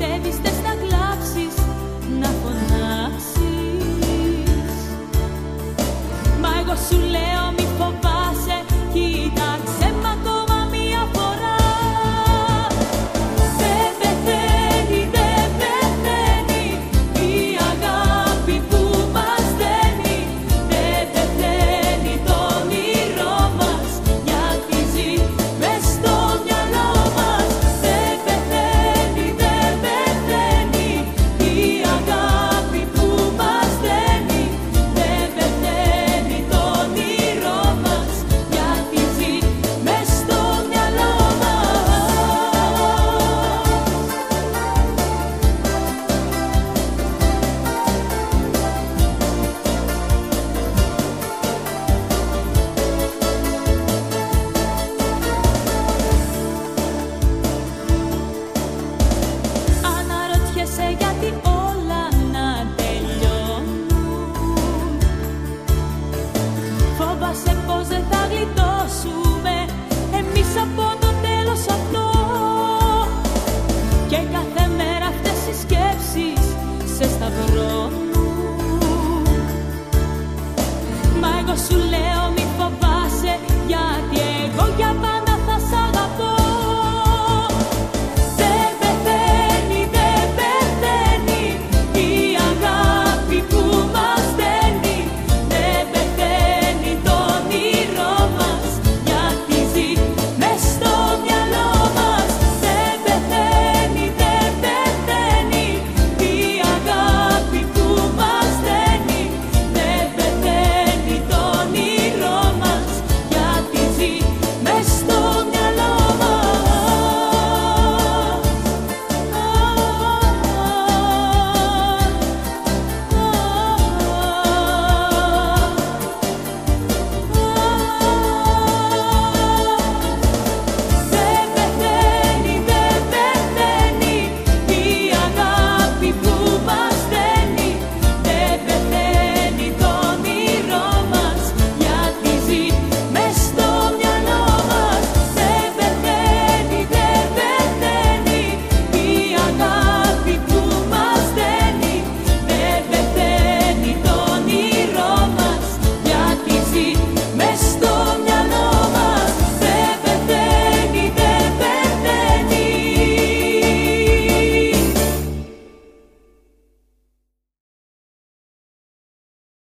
deves ter Και κάθε μέρα αυτές οι σκέψεις σε σταυρώνουν. Μα εγώ σου λέω